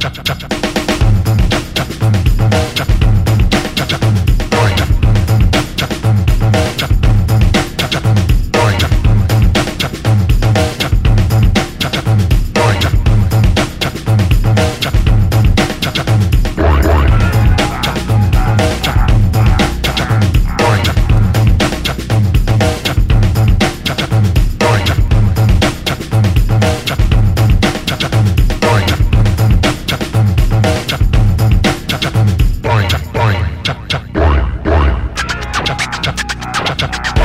chop, chop. Çak çak çak.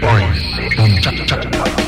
Boring.